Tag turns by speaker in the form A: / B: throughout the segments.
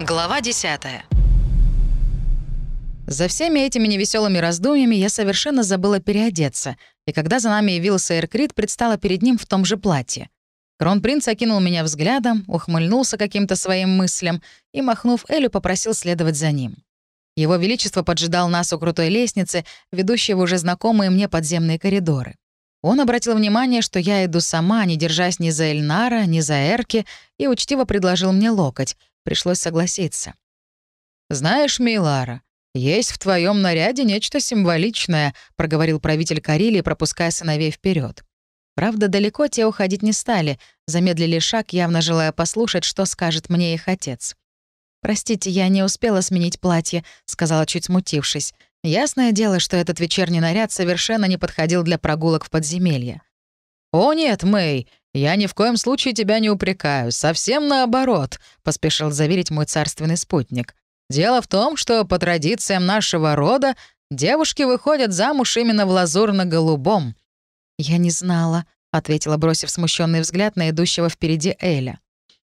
A: Глава 10 За всеми этими невеселыми раздумьями я совершенно забыла переодеться, и когда за нами явился Эркрит, предстала перед ним в том же платье. Кронпринц окинул меня взглядом, ухмыльнулся каким-то своим мыслям и, махнув Элю, попросил следовать за ним. Его Величество поджидал нас у крутой лестницы, ведущей в уже знакомые мне подземные коридоры. Он обратил внимание, что я иду сама, не держась ни за Эльнара, ни за Эрки, и учтиво предложил мне локоть. Пришлось согласиться. «Знаешь, Мейлара, есть в твоем наряде нечто символичное», — проговорил правитель Карелии, пропуская сыновей вперед. Правда, далеко те уходить не стали, замедлили шаг, явно желая послушать, что скажет мне их отец. «Простите, я не успела сменить платье», — сказала, чуть смутившись. Ясное дело, что этот вечерний наряд совершенно не подходил для прогулок в подземелье. «О нет, Мэй, я ни в коем случае тебя не упрекаю, совсем наоборот», — поспешил заверить мой царственный спутник. «Дело в том, что по традициям нашего рода девушки выходят замуж именно в лазурно-голубом».
B: «Я не знала», — ответила, бросив смущенный взгляд на идущего впереди Эля.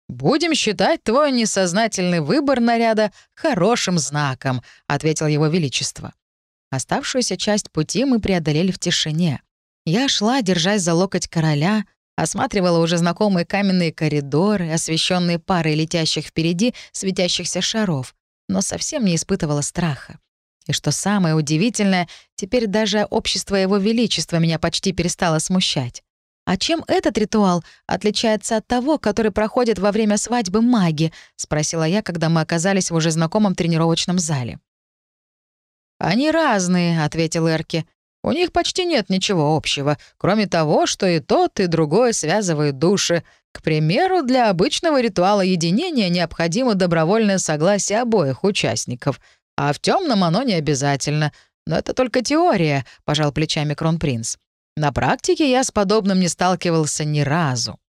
A: «Будем считать твой несознательный выбор наряда хорошим знаком», — ответил его величество.
B: Оставшуюся часть пути мы преодолели в тишине. Я шла, держась за локоть короля, осматривала уже знакомые каменные коридоры, освещенные парой летящих впереди светящихся шаров, но совсем не испытывала страха. И что самое удивительное, теперь даже общество Его Величества меня почти перестало смущать. «А чем этот ритуал отличается от того, который проходит во время свадьбы маги?» — спросила я, когда мы оказались в уже знакомом тренировочном зале.
A: «Они разные», — ответил Эрки. «У них почти нет ничего общего, кроме того, что и тот, и другое связывают души. К примеру, для обычного ритуала единения необходимо добровольное согласие обоих участников, а в темном оно не обязательно. Но это только теория», — пожал плечами Кронпринц. На практике я с подобным не сталкивался ни разу.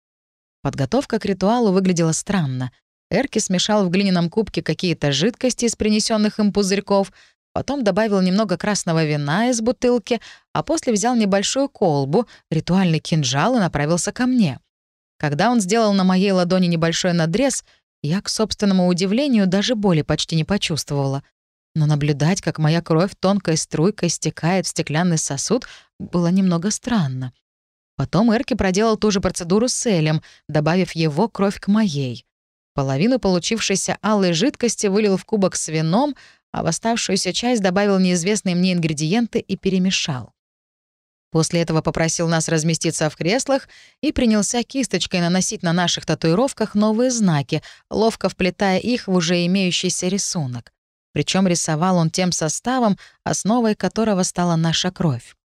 B: Подготовка к ритуалу выглядела странно. Эрки смешал в глиняном кубке какие-то жидкости из принесенных им пузырьков, потом добавил немного красного вина из бутылки, а после взял небольшую колбу, ритуальный кинжал и направился ко мне. Когда он сделал на моей ладони небольшой надрез, я, к собственному удивлению, даже боли почти не почувствовала. Но наблюдать, как моя кровь тонкой струйкой стекает в стеклянный сосуд, было немного странно. Потом Эрки проделал ту же процедуру с Элем, добавив его кровь к моей. Половину получившейся алой жидкости вылил в кубок с вином, а в оставшуюся часть добавил неизвестные мне ингредиенты и перемешал. После этого попросил нас разместиться в креслах и принялся кисточкой наносить на наших татуировках новые знаки, ловко вплетая их в уже имеющийся рисунок. Причем рисовал он тем составом, основой которого стала наша кровь.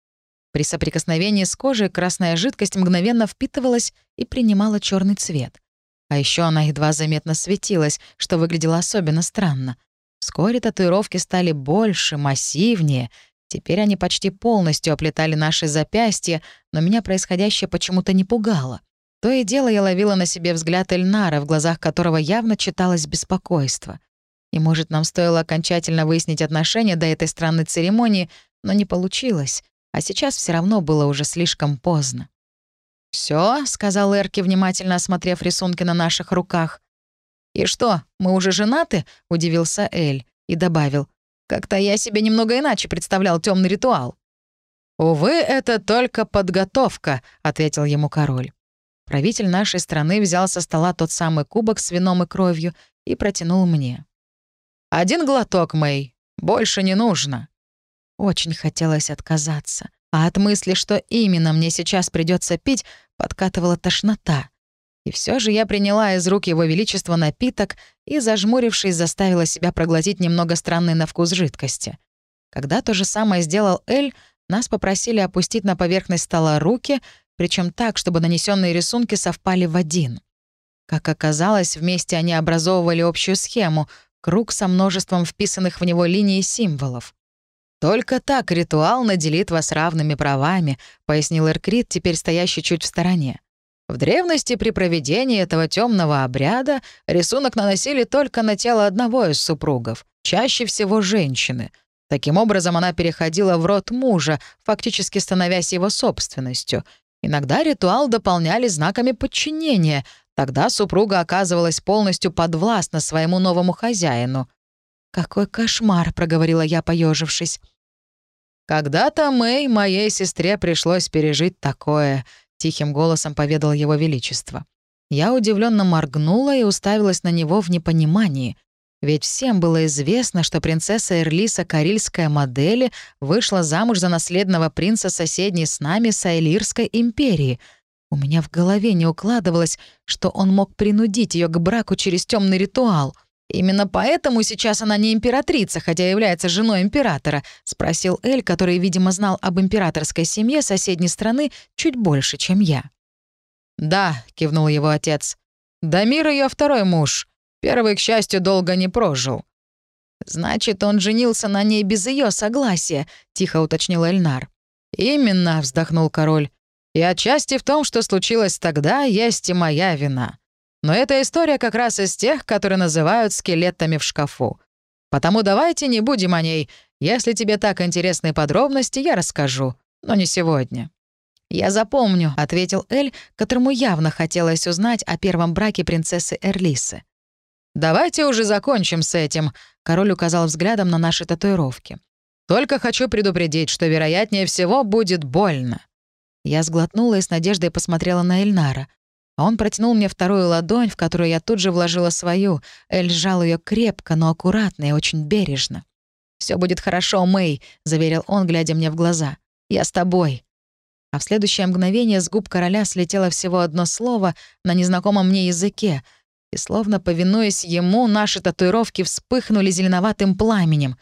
B: При соприкосновении с кожей красная жидкость мгновенно впитывалась и принимала черный цвет. А еще она едва заметно светилась, что выглядело особенно странно. Вскоре татуировки стали больше, массивнее. Теперь они почти полностью оплетали наши запястья, но меня происходящее почему-то не пугало. То и дело я ловила на себе взгляд Эльнара, в глазах которого явно читалось беспокойство. И, может, нам стоило окончательно выяснить отношения до этой странной церемонии, но не получилось, а сейчас все равно было уже слишком поздно. Все, сказал Эрки, внимательно осмотрев рисунки на наших руках. «И что, мы уже женаты?» — удивился Эль и добавил. «Как-то я себе немного иначе представлял темный ритуал». «Увы, это только подготовка», — ответил ему король. Правитель нашей страны взял со стола тот самый кубок с вином и кровью и протянул мне. Один глоток, Мэй. Больше не нужно». Очень хотелось отказаться. А от мысли, что именно мне сейчас придется пить, подкатывала тошнота. И все же я приняла из рук Его Величества напиток и, зажмурившись, заставила себя проглотить немного странной на вкус жидкости. Когда то же самое сделал Эль, нас попросили опустить на поверхность стола руки, причем так, чтобы нанесенные рисунки совпали в один. Как оказалось, вместе они образовывали общую схему, Круг со множеством вписанных в него линий символов. «Только так ритуал наделит вас равными правами», — пояснил Эркрит, теперь стоящий чуть в стороне. В древности при проведении этого темного обряда рисунок наносили только на тело одного из супругов, чаще всего женщины. Таким образом, она переходила в род мужа, фактически становясь его собственностью. Иногда ритуал дополняли знаками подчинения,
A: Тогда супруга оказывалась полностью подвластна своему новому хозяину.
B: «Какой кошмар!» — проговорила я, поежившись.
A: «Когда-то Мэй, моей сестре, пришлось пережить такое», — тихим голосом поведал его величество. Я удивленно моргнула и уставилась на него в непонимании. Ведь всем было известно, что принцесса Эрлиса Карильская модели вышла замуж за наследного принца соседней с нами Сайлирской империи — у меня в голове не укладывалось, что он мог принудить ее к браку через темный ритуал. «Именно поэтому сейчас она не императрица, хотя является женой императора», — спросил Эль, который, видимо, знал об императорской семье соседней страны чуть больше, чем я.
B: «Да», — кивнул его отец. «Дамир ее второй муж. Первый, к счастью, долго не прожил».
A: «Значит, он женился на ней без ее согласия», — тихо уточнил Эльнар.
B: «Именно», — вздохнул король. И отчасти в том, что случилось тогда, есть и моя вина. Но эта история как раз из тех, которые называют скелетами в шкафу. Потому давайте не будем о ней. Если тебе так интересны подробности, я расскажу. Но не сегодня».
A: «Я запомню», — ответил Эль, которому явно хотелось узнать о первом браке принцессы Эрлисы.
B: «Давайте уже закончим с этим», — король указал взглядом на наши татуировки. «Только хочу предупредить, что, вероятнее всего, будет больно.
A: Я сглотнула и с надеждой посмотрела на Эльнара. А он протянул мне вторую ладонь, в которую я тут же вложила свою. Эль сжал ее крепко, но аккуратно и очень бережно. Все будет хорошо, Мэй», — заверил он, глядя мне в глаза. «Я с тобой». А в следующее мгновение с губ короля слетело всего одно слово на незнакомом мне языке, и, словно повинуясь ему, наши татуировки вспыхнули зеленоватым пламенем.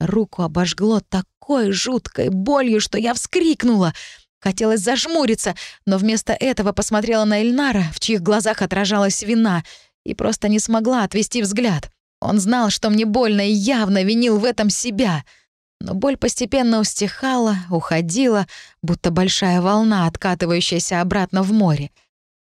A: Руку обожгло такой жуткой болью, что я вскрикнула — Хотелось зажмуриться, но вместо этого посмотрела на Эльнара, в чьих глазах отражалась вина, и просто не смогла отвести взгляд. Он знал, что мне больно, и явно винил в этом себя. Но боль постепенно устихала, уходила, будто большая волна, откатывающаяся обратно в море.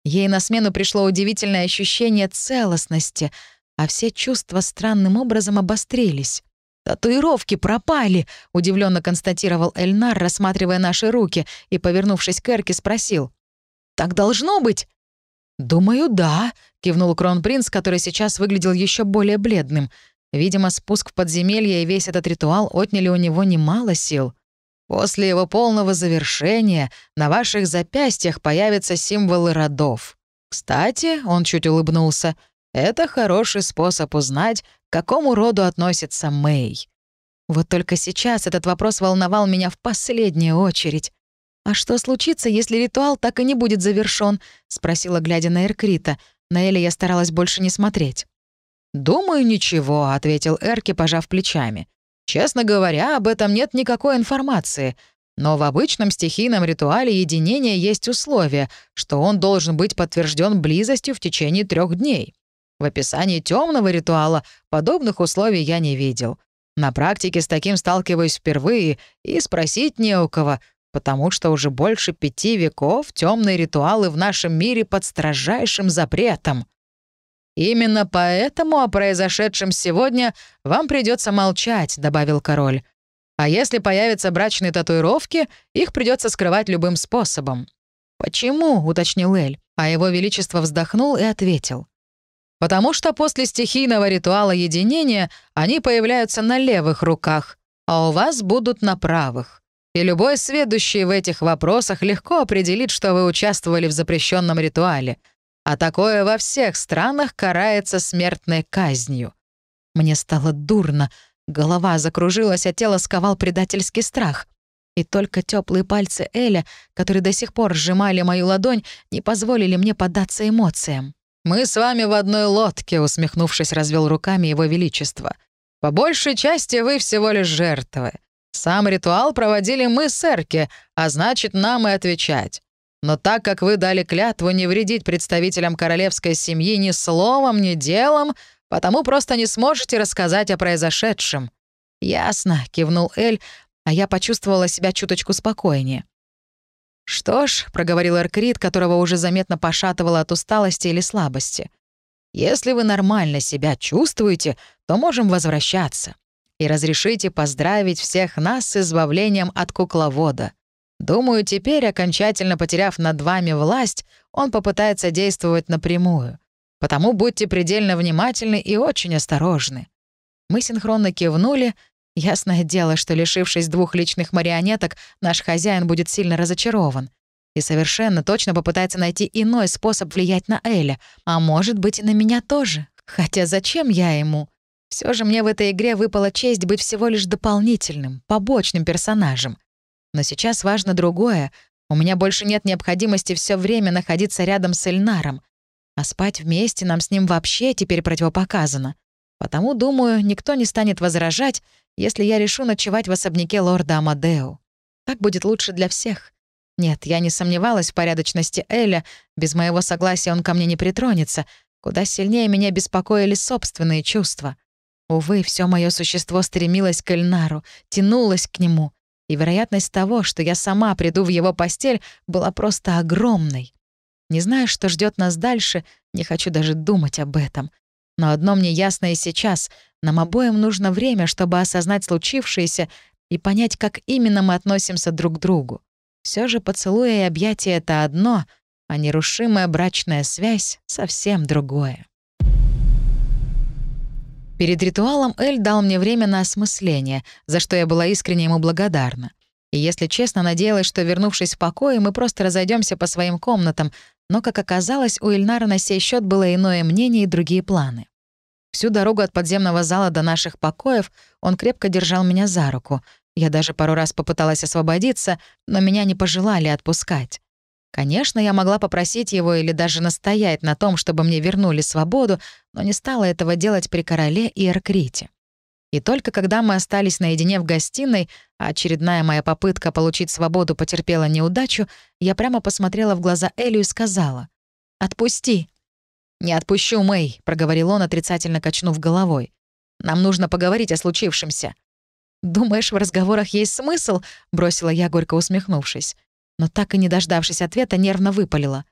A: Ей на смену пришло удивительное ощущение целостности, а все чувства странным образом обострились. «Татуировки пропали», — удивленно констатировал Эльнар, рассматривая наши руки, и, повернувшись к Эрке, спросил. «Так должно быть?»
B: «Думаю, да», — кивнул кронпринц, который сейчас выглядел еще более бледным. Видимо, спуск в подземелье и весь этот ритуал отняли у него немало сил. После его полного завершения на ваших запястьях появятся символы родов. Кстати, он чуть улыбнулся, это хороший способ узнать, какому роду относится Мэй. Вот только сейчас этот вопрос волновал меня в последнюю очередь. «А что случится, если ритуал так и не будет завершён?» — спросила, глядя на Эркрита. На Эли я старалась больше не смотреть.
A: «Думаю, ничего», — ответил Эрки, пожав плечами. «Честно говоря, об этом нет никакой информации. Но в обычном стихийном ритуале единения есть условие, что он должен быть подтвержден близостью в течение трех дней. В описании темного ритуала подобных условий я не видел. На практике с таким сталкиваюсь впервые и спросить не у кого, потому что уже больше пяти веков темные ритуалы в нашем мире под строжайшим запретом. «Именно поэтому о произошедшем сегодня вам придется молчать», — добавил король. «А если появятся брачные татуировки, их придется скрывать любым способом».
B: «Почему?» — уточнил Эль, а его величество вздохнул и ответил.
A: Потому что после стихийного ритуала единения они появляются на левых руках, а у вас будут на правых. И любой следующий в этих вопросах легко определит, что вы участвовали в запрещенном ритуале. А такое во всех странах карается смертной казнью.
B: Мне стало дурно, голова закружилась, а тело сковал предательский страх. И только теплые пальцы Эля, которые до сих пор сжимали мою ладонь, не позволили мне поддаться эмоциям.
A: «Мы с вами в одной лодке», — усмехнувшись, развел руками его величество. «По большей части вы всего лишь жертвы. Сам ритуал проводили мы с Эрки, а значит, нам и отвечать. Но так как вы дали клятву не вредить представителям королевской семьи ни словом, ни делом, потому просто не сможете рассказать о произошедшем».
B: «Ясно», — кивнул Эль, а я почувствовала себя чуточку спокойнее.
A: «Что ж», — проговорил Эркрит, которого уже заметно пошатывало от усталости или слабости, «если вы нормально себя чувствуете, то можем возвращаться. И разрешите поздравить всех нас с избавлением от кукловода. Думаю, теперь, окончательно потеряв над вами власть, он попытается действовать напрямую. Потому будьте предельно внимательны и очень осторожны». Мы синхронно кивнули. Ясное дело, что, лишившись двух личных марионеток, наш хозяин будет сильно разочарован. И совершенно точно попытается найти иной способ влиять на Эля, а может быть и на меня тоже. Хотя зачем я ему? Все же мне в этой игре выпала честь быть всего лишь дополнительным, побочным персонажем. Но сейчас важно другое. У меня больше нет необходимости все время находиться рядом с Эльнаром. А спать вместе нам с ним вообще теперь противопоказано. Потому, думаю, никто не станет возражать, если я решу ночевать в особняке лорда Амадео. Так будет лучше для всех. Нет, я не сомневалась в порядочности Эля, без моего согласия он ко мне не притронется. Куда сильнее меня беспокоили собственные чувства. Увы, все мое существо стремилось к Эльнару, тянулось к нему и вероятность того, что я сама приду в его постель, была просто огромной. Не знаю, что ждет нас дальше, не хочу даже думать об этом. Но одно мне ясно и сейчас — нам обоим нужно время, чтобы осознать случившееся и понять, как именно мы относимся друг к другу. Все же поцелуя и объятия — это одно, а нерушимая брачная связь — совсем другое. Перед ритуалом Эль дал мне время на осмысление, за что я была искренне ему благодарна. И, если честно, надеялась, что, вернувшись в покое, мы просто разойдемся по своим комнатам, но, как оказалось, у Эльнара на сей счет было иное мнение и другие планы. Всю дорогу от подземного зала до наших покоев он крепко держал меня за руку. Я даже пару раз попыталась освободиться, но меня не пожелали отпускать. Конечно, я могла попросить его или даже настоять на том, чтобы мне вернули свободу, но не стала этого делать при короле и Эркрите. И только когда мы остались наедине в гостиной, а очередная моя попытка получить свободу потерпела неудачу, я прямо посмотрела в глаза Элю и сказала «Отпусти». «Не отпущу, Мэй», — проговорил он, отрицательно качнув головой. «Нам нужно поговорить о случившемся». «Думаешь, в разговорах есть смысл?» — бросила я, горько усмехнувшись но так и не дождавшись ответа, нервно выпалила.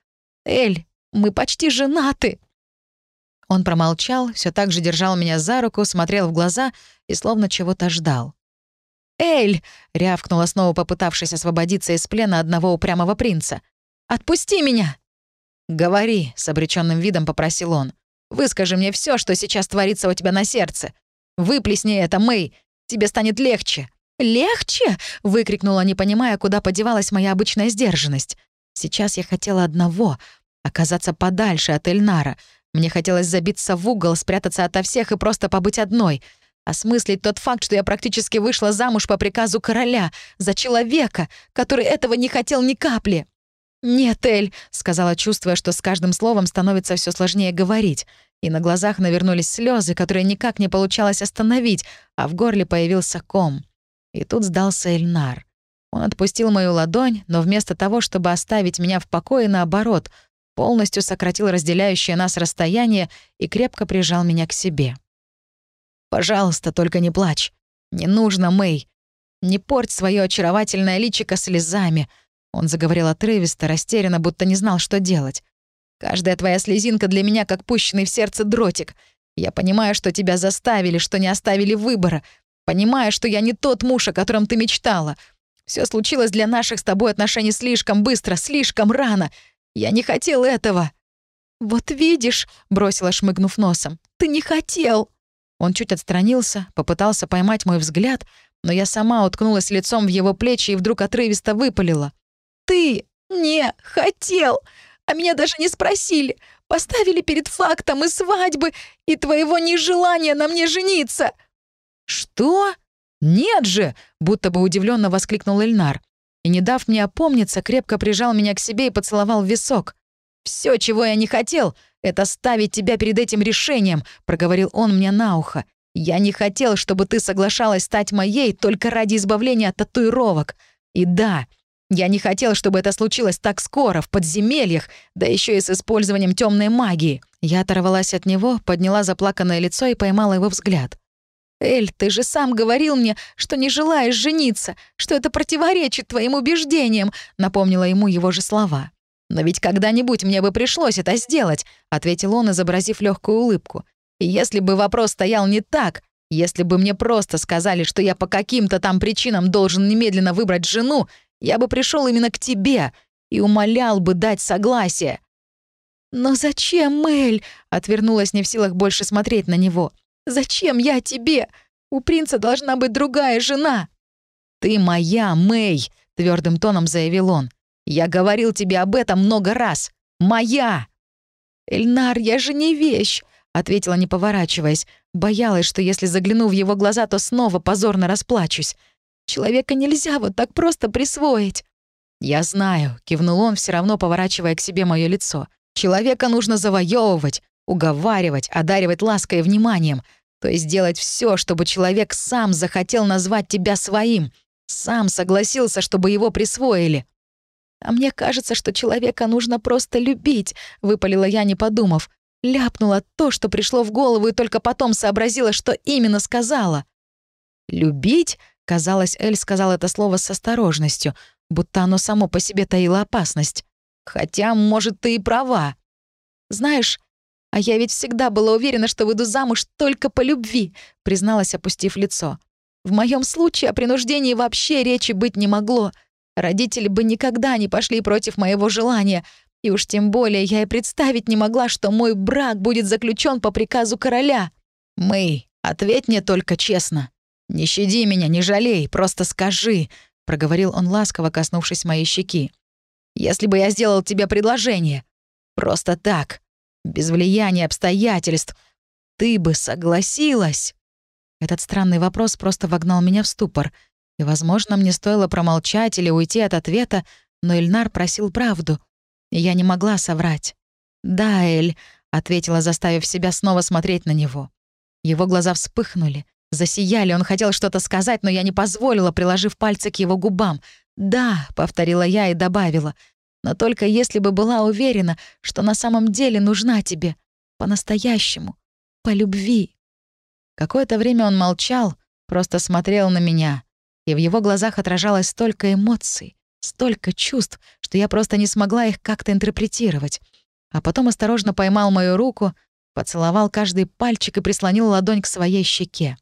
A: «Эль, мы почти женаты!» Он промолчал, все так же держал меня за руку, смотрел в глаза и словно чего-то ждал. «Эль!» — рявкнула снова, попытавшись освободиться из плена одного упрямого принца. «Отпусти меня!» «Говори», — с обреченным видом попросил он. «Выскажи мне все, что сейчас творится у тебя на сердце. Выплесни это, Мэй, тебе станет легче». «Легче?» — выкрикнула, не понимая, куда подевалась моя обычная сдержанность. Сейчас я хотела одного — оказаться подальше от Эльнара. Мне хотелось забиться в угол, спрятаться ото всех и просто побыть одной. Осмыслить тот факт, что я практически вышла замуж по приказу короля, за человека, который этого не хотел ни капли. «Нет, Эль», — сказала, чувствуя, что с каждым словом становится все сложнее говорить. И на глазах навернулись слезы, которые никак не получалось остановить, а в горле появился ком. И тут сдался Эльнар. Он отпустил мою ладонь, но вместо того, чтобы оставить меня в покое, наоборот, полностью сократил разделяющее нас расстояние и крепко прижал меня к себе. «Пожалуйста, только не плачь. Не нужно, Мэй. Не порть свое очаровательное личико слезами», он заговорил отрывисто, растерянно, будто не знал, что делать. «Каждая твоя слезинка для меня как пущенный в сердце дротик. Я понимаю, что тебя заставили, что не оставили выбора, понимая, что я не тот муж, о котором ты мечтала. Все случилось для наших с тобой отношений слишком быстро, слишком рано. Я не хотел этого». «Вот видишь», — бросила, шмыгнув носом, — «ты не хотел». Он чуть отстранился, попытался поймать мой взгляд, но я сама уткнулась лицом в его плечи и вдруг отрывисто выпалила. «Ты не хотел, а меня даже не спросили, поставили перед фактом и свадьбы, и твоего нежелания на мне жениться». «Что? Нет же!» — будто бы удивленно воскликнул Эльнар. И, не дав мне опомниться, крепко прижал меня к себе и поцеловал в висок. Все, чего я не хотел, это ставить тебя перед этим решением», — проговорил он мне на ухо. «Я не хотел, чтобы ты соглашалась стать моей только ради избавления от татуировок. И да, я не хотел, чтобы это случилось так скоро, в подземельях, да еще и с использованием темной магии». Я оторвалась от него, подняла заплаканное лицо и поймала его взгляд. «Эль, ты же сам говорил мне, что не желаешь жениться, что это противоречит твоим убеждениям», — напомнила ему его же слова. «Но ведь когда-нибудь мне бы пришлось это сделать», — ответил он, изобразив легкую улыбку. «И если бы вопрос стоял не так, если бы мне просто сказали, что я по каким-то там причинам должен немедленно выбрать жену, Я бы пришел именно к тебе и умолял бы дать согласие».
B: «Но зачем, Мэль?» — отвернулась не в силах больше смотреть на него. «Зачем я тебе? У принца должна быть другая жена».
A: «Ты моя, Мэй!» — твердым тоном заявил он. «Я говорил тебе об этом много раз. Моя!»
B: «Эльнар, я же не вещь!» — ответила, не поворачиваясь. Боялась, что если загляну в его глаза, то снова позорно расплачусь. «Человека нельзя вот так просто присвоить».
A: «Я знаю», — кивнул он, все равно поворачивая к себе мое лицо. «Человека нужно завоевывать, уговаривать, одаривать лаской и вниманием, то есть делать все, чтобы человек сам захотел назвать тебя своим, сам согласился, чтобы его присвоили».
B: «А мне кажется, что человека нужно просто любить», — выпалила я, не подумав. Ляпнула то, что пришло в голову, и только потом сообразила, что именно сказала.
A: «Любить?» — казалось, Эль сказал это слово с осторожностью, будто оно само по себе таило опасность. «Хотя, может, ты и права».
B: «Знаешь, а я ведь всегда была уверена, что выйду замуж только по любви», — призналась, опустив лицо. «В моем случае о принуждении вообще речи быть не могло. Родители бы никогда не пошли против моего желания, и уж тем более я и представить не могла, что мой брак будет заключен по приказу короля.
A: «Мэй, ответь мне только честно. Не щади меня, не жалей, просто скажи», — проговорил он ласково, коснувшись моей щеки. «Если бы я сделал тебе предложение, просто так, без влияния обстоятельств, ты бы согласилась?» Этот странный вопрос просто вогнал меня в ступор — и, возможно, мне стоило промолчать или уйти от ответа, но Эльнар просил правду. И я не могла соврать. «Да, Эль», — ответила, заставив себя снова смотреть на него. Его глаза вспыхнули, засияли, он хотел что-то сказать, но я не позволила, приложив пальцы к его губам. «Да», — повторила я и добавила, «но только если бы была уверена, что на самом деле нужна тебе, по-настоящему, по любви». Какое-то время он молчал, просто смотрел на меня, и в его глазах отражалось столько эмоций, столько чувств, что я просто не смогла их как-то интерпретировать. А потом осторожно поймал мою руку, поцеловал каждый пальчик и прислонил ладонь к своей щеке.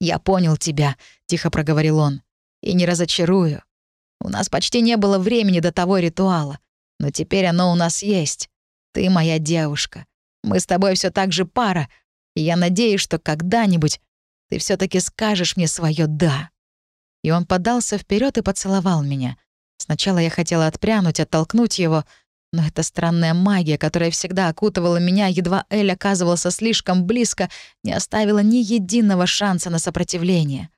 A: «Я понял тебя», — тихо проговорил он, — «и не разочарую. У нас почти не было времени до того ритуала, но теперь оно у нас есть. Ты моя девушка. Мы с тобой все так же пара, и я надеюсь, что когда-нибудь ты все таки скажешь мне свое «да». И он подался вперед и поцеловал меня. Сначала я хотела отпрянуть, оттолкнуть его, но эта странная магия, которая всегда окутывала меня, едва Эль оказывался слишком близко, не оставила ни единого шанса на сопротивление.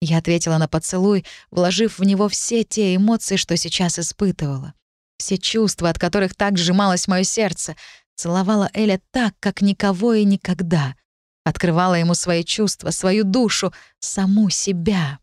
A: Я ответила на поцелуй, вложив в него все те эмоции, что сейчас испытывала. Все чувства, от которых так сжималось мое сердце. Целовала Эля так, как никого и никогда. Открывала ему свои чувства, свою душу, саму себя.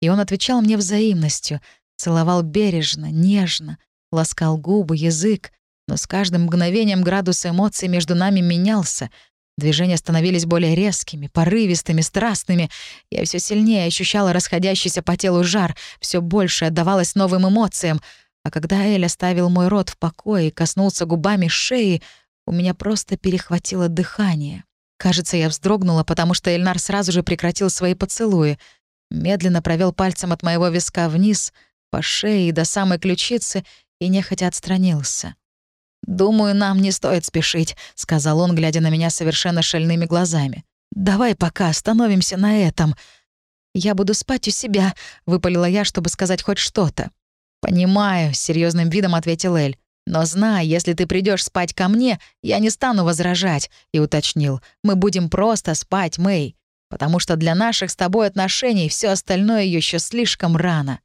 A: И он отвечал мне взаимностью, целовал бережно, нежно, ласкал губы, язык, но с каждым мгновением градус эмоций между нами менялся. Движения становились более резкими, порывистыми, страстными. Я все сильнее ощущала расходящийся по телу жар, все больше отдавалась новым эмоциям. А когда Эль оставил мой рот в покое и коснулся губами шеи, у меня просто перехватило дыхание. Кажется, я вздрогнула, потому что Эльнар сразу же прекратил свои поцелуи — медленно провел пальцем от моего виска вниз, по шее и до самой ключицы, и нехотя отстранился. «Думаю, нам не стоит спешить», — сказал он, глядя на меня совершенно шальными глазами. «Давай пока остановимся на этом». «Я буду спать у себя», — выпалила я, чтобы сказать хоть что-то. «Понимаю», — серьезным видом ответил Эль. «Но знай, если ты придешь спать ко мне, я не стану возражать», — и уточнил. «Мы будем просто спать, Мэй потому что для наших с тобой отношений все остальное еще слишком рано».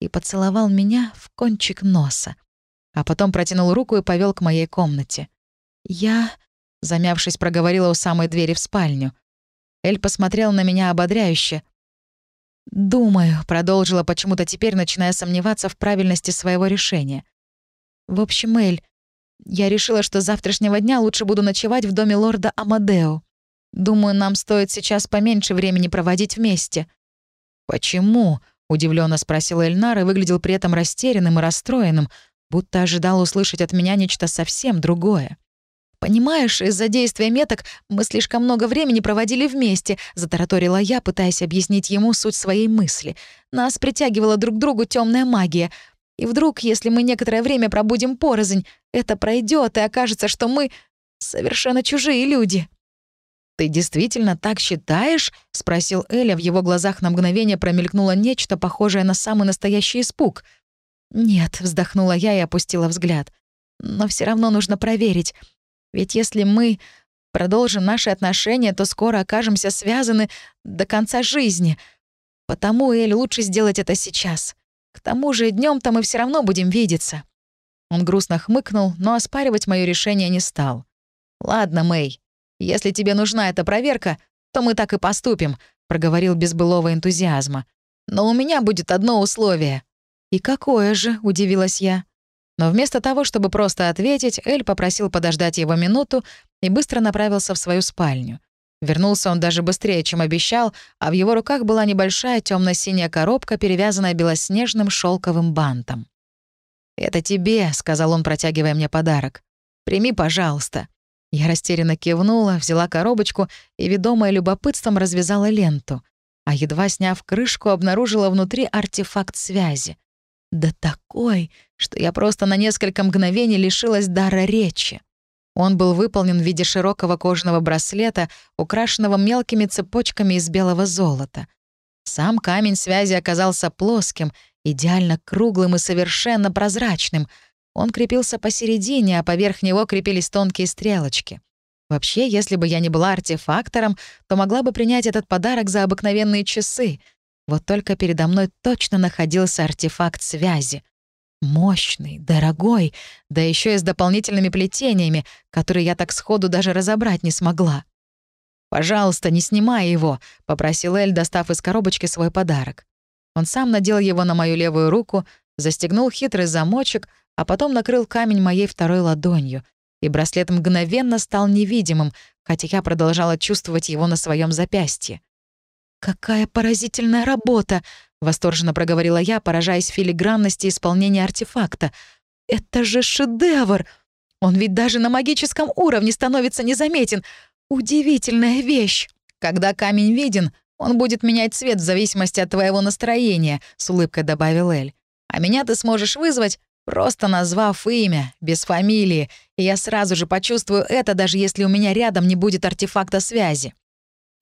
A: И поцеловал меня в кончик носа. А потом протянул руку и повел к моей комнате. «Я...» — замявшись, проговорила у самой двери в спальню. Эль посмотрел на меня ободряюще. «Думаю», — продолжила почему-то теперь, начиная сомневаться в правильности своего решения. «В общем, Эль, я решила, что с завтрашнего дня лучше буду ночевать в доме лорда Амадео. Думаю, нам стоит сейчас поменьше времени проводить вместе». «Почему?» — удивленно спросил Эльнар и выглядел при этом растерянным и расстроенным, будто ожидал услышать от меня нечто совсем другое. «Понимаешь, из-за действия меток мы слишком много времени проводили вместе», — затараторила я, пытаясь объяснить ему суть своей мысли. «Нас притягивала друг к другу темная магия. И вдруг, если мы некоторое время пробудем порознь, это пройдет и окажется, что мы совершенно чужие люди».
B: «Ты действительно так считаешь?» — спросил Эля. В его глазах на мгновение промелькнуло нечто, похожее на самый настоящий испуг.
A: «Нет», — вздохнула я и опустила взгляд. «Но все равно нужно проверить. Ведь если мы продолжим наши отношения, то скоро окажемся связаны до конца жизни. Потому, Эль, лучше сделать это сейчас. К тому же днем то мы все равно будем видеться».
B: Он грустно хмыкнул, но оспаривать мое решение не стал. «Ладно, Мэй, если тебе нужна эта проверка, то мы так и поступим», — проговорил без былого энтузиазма. «Но у меня будет одно условие».
A: «И какое же?» — удивилась я.
B: Но вместо того, чтобы просто ответить, Эль попросил подождать его минуту и быстро направился в свою спальню. Вернулся он даже быстрее, чем обещал, а в его руках была небольшая темно синяя коробка, перевязанная белоснежным шелковым бантом. «Это тебе», — сказал он, протягивая мне подарок. «Прими, пожалуйста». Я растерянно кивнула, взяла коробочку и, ведомая любопытством, развязала ленту. А едва сняв крышку, обнаружила внутри артефакт связи. Да такой, что я просто на несколько мгновений лишилась дара речи. Он был выполнен в виде широкого кожаного браслета, украшенного мелкими цепочками из белого золота. Сам камень связи оказался плоским, идеально круглым и совершенно прозрачным. Он крепился посередине, а поверх него крепились тонкие стрелочки. Вообще, если бы я не была артефактором, то могла бы принять этот подарок за обыкновенные часы. Вот только передо мной точно находился артефакт связи. Мощный, дорогой, да еще и с дополнительными плетениями, которые я так сходу даже разобрать не смогла. «Пожалуйста, не снимай его», — попросил Эль, достав из коробочки свой подарок. Он сам надел его на мою левую руку, застегнул хитрый замочек, а потом накрыл камень моей второй ладонью, и браслет мгновенно стал невидимым, хотя я продолжала чувствовать его на своем запястье.
A: «Какая поразительная работа!» — восторженно проговорила я, поражаясь филигранности исполнения артефакта. «Это же шедевр! Он ведь даже на магическом уровне становится незаметен. Удивительная вещь!»
B: «Когда камень виден, он будет менять цвет в зависимости от твоего настроения», — с улыбкой добавил Эль. «А меня ты сможешь вызвать, просто назвав имя, без фамилии, и я сразу же почувствую это, даже если у меня рядом не будет артефакта связи».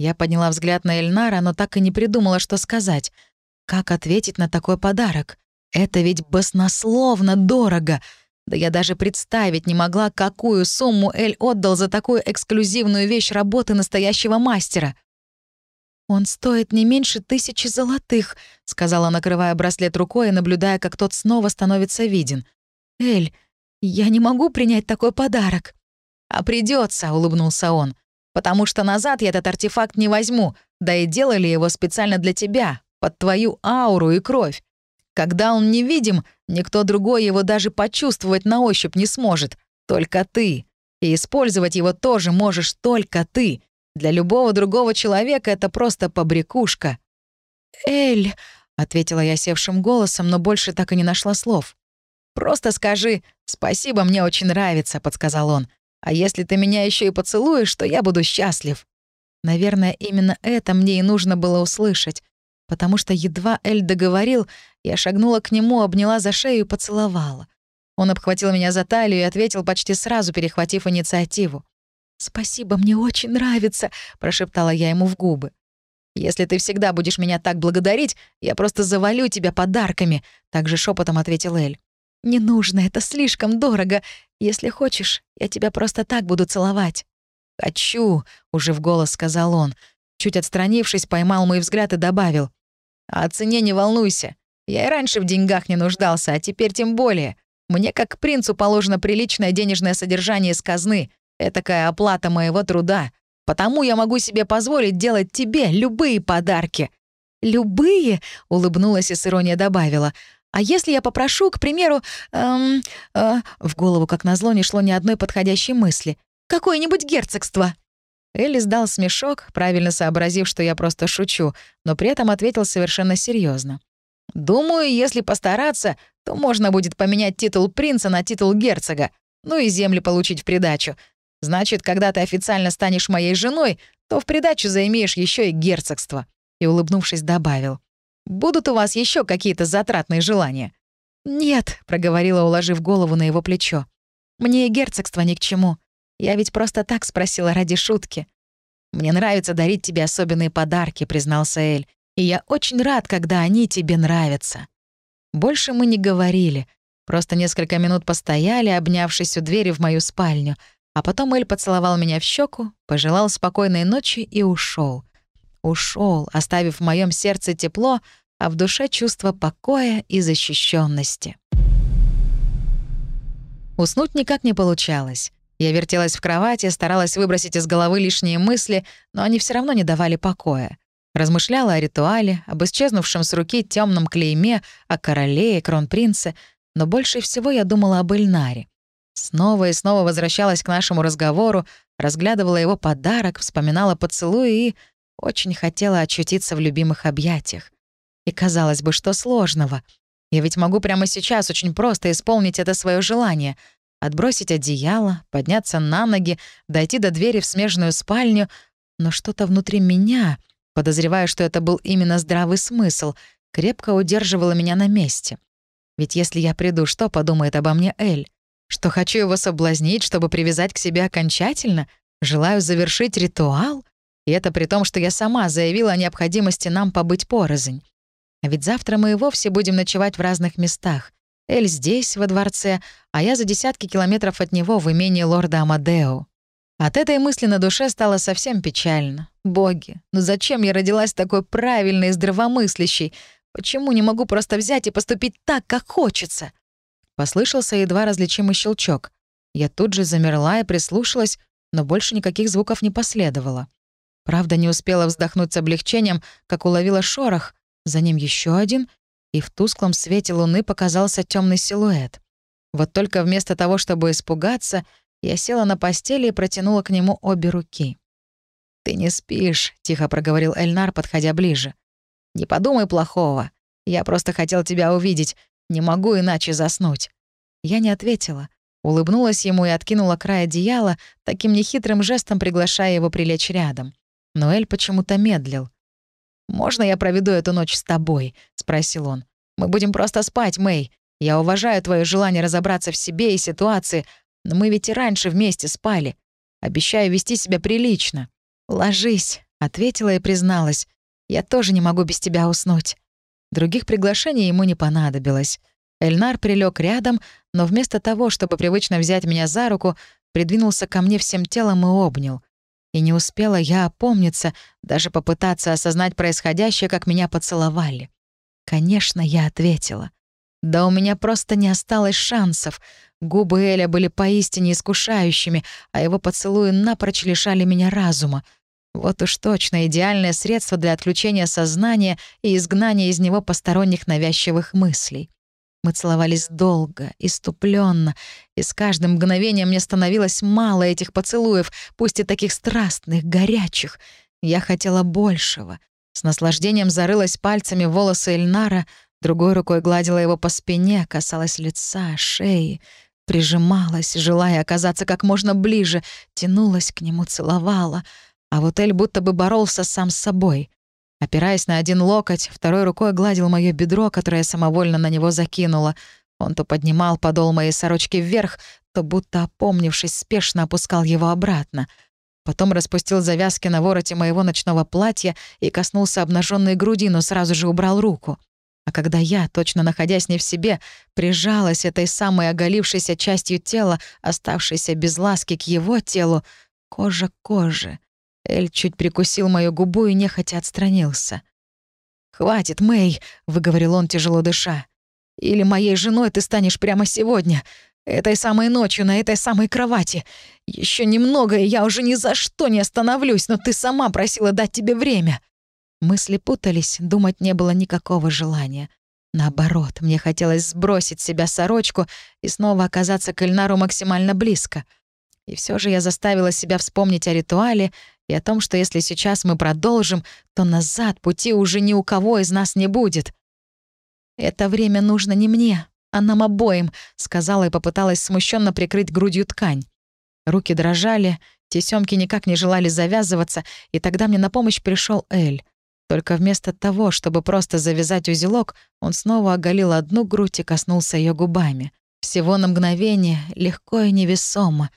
B: Я подняла взгляд на Эльнара, но так и не придумала, что сказать. Как ответить на такой подарок? Это ведь баснословно дорого. Да я даже представить не могла, какую сумму Эль отдал за такую эксклюзивную вещь работы настоящего мастера.
A: «Он стоит не меньше тысячи золотых», — сказала, накрывая браслет рукой и наблюдая, как тот снова становится виден. «Эль, я не могу принять такой подарок».
B: «А придется, улыбнулся он потому что назад я этот артефакт не возьму, да и делали его специально для тебя, под твою ауру и кровь. Когда он невидим, никто другой его даже почувствовать на ощупь не сможет, только ты. И использовать его тоже можешь только ты. Для любого другого человека это просто побрякушка».
A: «Эль», — ответила я севшим голосом, но больше так и не нашла слов.
B: «Просто скажи «Спасибо, мне очень нравится», — подсказал он. А если ты меня еще и поцелуешь, то я буду счастлив».
A: Наверное, именно это мне и нужно было услышать, потому что едва Эль договорил, я шагнула к нему, обняла за шею и поцеловала. Он обхватил меня за талию и ответил почти сразу, перехватив инициативу. «Спасибо, мне очень нравится», — прошептала я ему в губы.
B: «Если ты всегда будешь меня так благодарить, я просто завалю тебя подарками», — также шепотом ответил Эль.
A: «Не нужно, это слишком дорого. Если хочешь, я тебя просто так буду целовать».
B: «Хочу», — уже в голос сказал он. Чуть отстранившись, поймал мой взгляд и добавил. «О цене не волнуйся. Я и раньше в деньгах не нуждался, а теперь тем более. Мне, как принцу, положено приличное денежное содержание из казны. Этакая оплата моего труда. Потому я могу себе позволить делать тебе любые подарки».
A: «Любые?» — улыбнулась и с иронией добавила. А если я попрошу, к примеру, эм, э, в голову, как назло, не шло ни одной подходящей мысли, какое-нибудь герцогство?»
B: Элли сдал смешок, правильно сообразив, что я просто шучу, но при этом ответил совершенно серьезно. «Думаю, если постараться, то можно будет поменять титул принца на титул герцога, ну и земли получить в придачу.
A: Значит, когда ты официально станешь моей женой, то в придачу заимеешь еще и герцогство». И, улыбнувшись, добавил. «Будут у вас еще какие-то затратные желания?»
B: «Нет», — проговорила, уложив голову на его плечо. «Мне и герцогство ни к чему. Я ведь просто так спросила ради шутки». «Мне нравится дарить тебе особенные подарки», — признался Эль. «И я очень рад, когда они тебе нравятся». Больше мы не говорили. Просто несколько минут постояли, обнявшись у двери в мою спальню, а потом Эль поцеловал меня в щеку, пожелал спокойной ночи и ушел. Ушел, оставив в моем сердце тепло, а в душе чувство покоя и защищенности. Уснуть никак не получалось. Я вертелась в кровати, старалась выбросить из головы лишние мысли, но они все равно не давали покоя. Размышляла о ритуале, об исчезнувшем с руки темном клейме, о короле и кронпринце, но больше всего я думала об Эльнаре. Снова и снова возвращалась к нашему разговору, разглядывала его подарок, вспоминала поцелуи и очень хотела очутиться в любимых объятиях. И казалось бы, что сложного. Я ведь могу прямо сейчас очень просто исполнить это свое желание — отбросить одеяло, подняться на ноги, дойти до двери в смежную спальню, но что-то внутри меня, подозревая, что это был именно здравый смысл, крепко удерживало меня на месте. Ведь если я приду, что подумает обо мне Эль? Что хочу его соблазнить, чтобы привязать к себе окончательно? Желаю завершить ритуал? И это при том, что я сама заявила о необходимости нам побыть порознь. А ведь завтра мы и вовсе будем ночевать в разных местах. Эль здесь, во дворце, а я за десятки километров от него в имении лорда Амадео. От этой мысли на душе стало совсем печально. Боги, ну зачем я родилась такой правильной и здравомыслящей? Почему не могу просто взять и поступить так, как хочется? Послышался едва различимый щелчок. Я тут же замерла и прислушалась, но больше никаких звуков не последовало. Правда, не успела вздохнуть с облегчением, как уловила шорох, за ним еще один, и в тусклом свете луны показался темный силуэт. Вот только вместо того, чтобы испугаться, я села на постели и протянула к нему обе руки. «Ты не спишь», — тихо проговорил Эльнар, подходя ближе. «Не подумай плохого. Я просто хотел тебя увидеть. Не могу иначе заснуть». Я не ответила. Улыбнулась ему и откинула край одеяла, таким нехитрым жестом приглашая его прилечь рядом. Но Эль почему-то медлил. «Можно я проведу эту ночь с тобой?» — спросил он. «Мы будем просто спать, Мэй. Я уважаю твое желание разобраться в себе и ситуации, но мы ведь и раньше вместе спали. Обещаю вести себя прилично». «Ложись», — ответила и призналась. «Я тоже не могу без тебя уснуть». Других приглашений ему не понадобилось. Эльнар прилег рядом, но вместо того, чтобы привычно взять меня за руку, придвинулся ко мне всем телом и обнял. И не успела я опомниться, даже попытаться осознать происходящее, как меня поцеловали. Конечно, я ответила. Да у меня просто не осталось шансов. Губы Эля были поистине искушающими, а его поцелуи напрочь лишали меня разума. Вот уж точно идеальное средство для отключения сознания и изгнания из него посторонних навязчивых мыслей. Мы целовались долго, иступленно, и с каждым мгновением мне становилось мало этих поцелуев, пусть и таких страстных, горячих. Я хотела большего. С наслаждением зарылась пальцами в волосы Эльнара, другой рукой гладила его по спине, касалась лица, шеи, прижималась, желая оказаться как можно ближе, тянулась к нему, целовала. А вот Эль будто бы боролся сам с собой. Опираясь на один локоть, второй рукой гладил моё бедро, которое самовольно на него закинула. Он то поднимал подол моей сорочки вверх, то, будто опомнившись, спешно опускал его обратно. Потом распустил завязки на вороте моего ночного платья и коснулся обнаженной груди, но сразу же убрал руку. А когда я, точно находясь не в себе, прижалась этой самой оголившейся частью тела, оставшейся без ласки к его телу, кожа к коже, Эль чуть прикусил мою губу и нехотя отстранился. «Хватит, Мэй», — выговорил он, тяжело дыша. «Или моей женой ты станешь прямо сегодня, этой самой ночью на этой самой кровати. Еще немного, и я уже ни за что не остановлюсь, но ты сама просила дать тебе время». Мысли путались, думать не было никакого желания. Наоборот, мне хотелось сбросить с себя сорочку и снова оказаться к Эльнару максимально близко. И все же я заставила себя вспомнить о ритуале и о том, что если сейчас мы продолжим, то назад пути уже ни у кого из нас не будет. «Это время нужно не мне, а нам обоим», — сказала и попыталась смущенно прикрыть грудью ткань. Руки дрожали, тесёмки никак не желали завязываться, и тогда мне на помощь пришел Эль. Только вместо того, чтобы просто завязать узелок, он снова оголил одну грудь и коснулся ее губами. Всего на мгновение, легко и невесомо.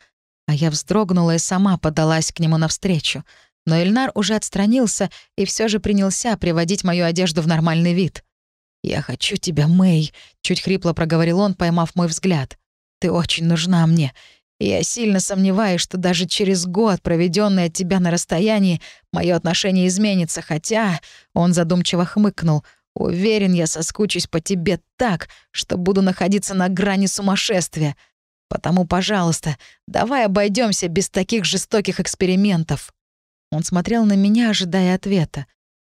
B: А я вздрогнула и сама подалась к нему навстречу. Но Эльнар уже отстранился и все же принялся приводить мою одежду в нормальный вид. «Я хочу тебя, Мэй», — чуть хрипло проговорил он, поймав мой взгляд. «Ты очень нужна мне, я сильно сомневаюсь, что даже через год, проведенный от тебя на расстоянии, мое отношение изменится, хотя...» Он задумчиво хмыкнул. «Уверен, я соскучусь по тебе так, что буду находиться на грани сумасшествия. Потому, пожалуйста, давай обойдемся без таких жестоких экспериментов». Он смотрел на меня, ожидая ответа.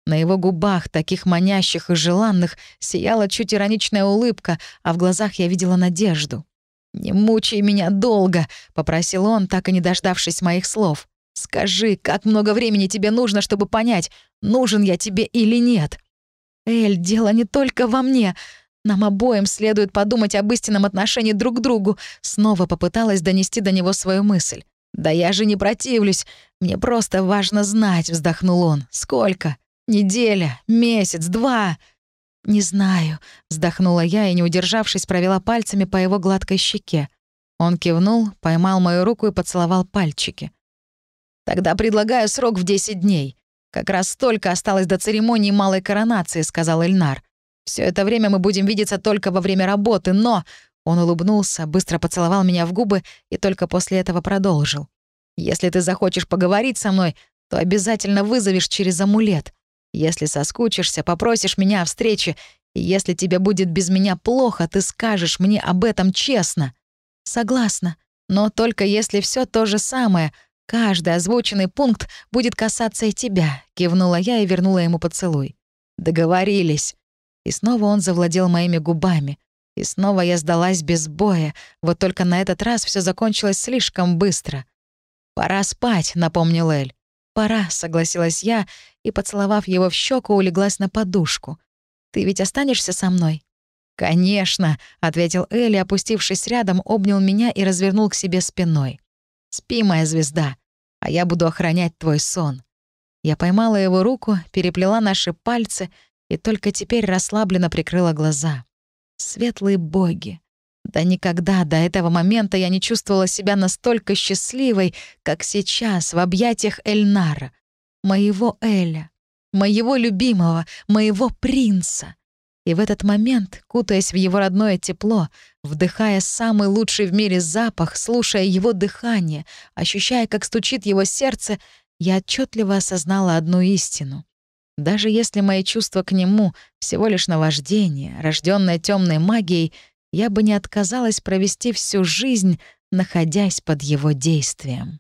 B: На его губах, таких манящих и желанных, сияла чуть ироничная улыбка, а в глазах я видела надежду. «Не мучай меня долго», — попросил он, так и не дождавшись моих слов. «Скажи, как много времени тебе нужно, чтобы понять, нужен я тебе или нет?» «Эль, дело не только во мне. Нам обоим следует подумать об истинном отношении друг к другу», снова попыталась донести до него свою мысль. «Да я же не противлюсь. Мне просто важно знать», — вздохнул он. «Сколько? Неделя? Месяц? Два?» «Не знаю», — вздохнула я и, не удержавшись, провела пальцами по его гладкой щеке. Он кивнул, поймал мою руку и поцеловал пальчики. «Тогда предлагаю срок в 10 дней. Как раз столько осталось до церемонии малой коронации», — сказал Эльнар. Все это время мы будем видеться только во время работы, но...» Он улыбнулся, быстро поцеловал меня в губы и только после этого продолжил. «Если ты захочешь поговорить со мной, то обязательно вызовешь через амулет. Если соскучишься, попросишь меня о встрече, и если тебе будет без меня плохо, ты скажешь мне об этом честно. Согласна, но только если все то же самое. Каждый озвученный пункт будет касаться и тебя, кивнула я и вернула ему поцелуй. Договорились. И снова он завладел моими губами. И снова я сдалась без боя, вот только на этот раз все закончилось слишком быстро. «Пора спать», — напомнил Эль. «Пора», — согласилась я, и, поцеловав его в щеку, улеглась на подушку. «Ты ведь останешься со мной?» «Конечно», — ответил Элли, опустившись рядом, обнял меня и развернул к себе спиной. «Спи, моя звезда, а я буду охранять твой сон». Я поймала его руку, переплела наши пальцы и только теперь расслабленно прикрыла глаза. Светлые боги, да никогда до этого момента я не чувствовала себя настолько счастливой, как сейчас в объятиях Эльнара, моего Эля, моего любимого, моего принца. И в этот момент, кутаясь в его родное тепло, вдыхая самый лучший в мире запах, слушая его дыхание, ощущая, как стучит его сердце, я отчетливо осознала одну истину. Даже если мои чувства к нему всего лишь наваждение, рожденное темной магией, я бы не отказалась провести всю жизнь, находясь под его действием.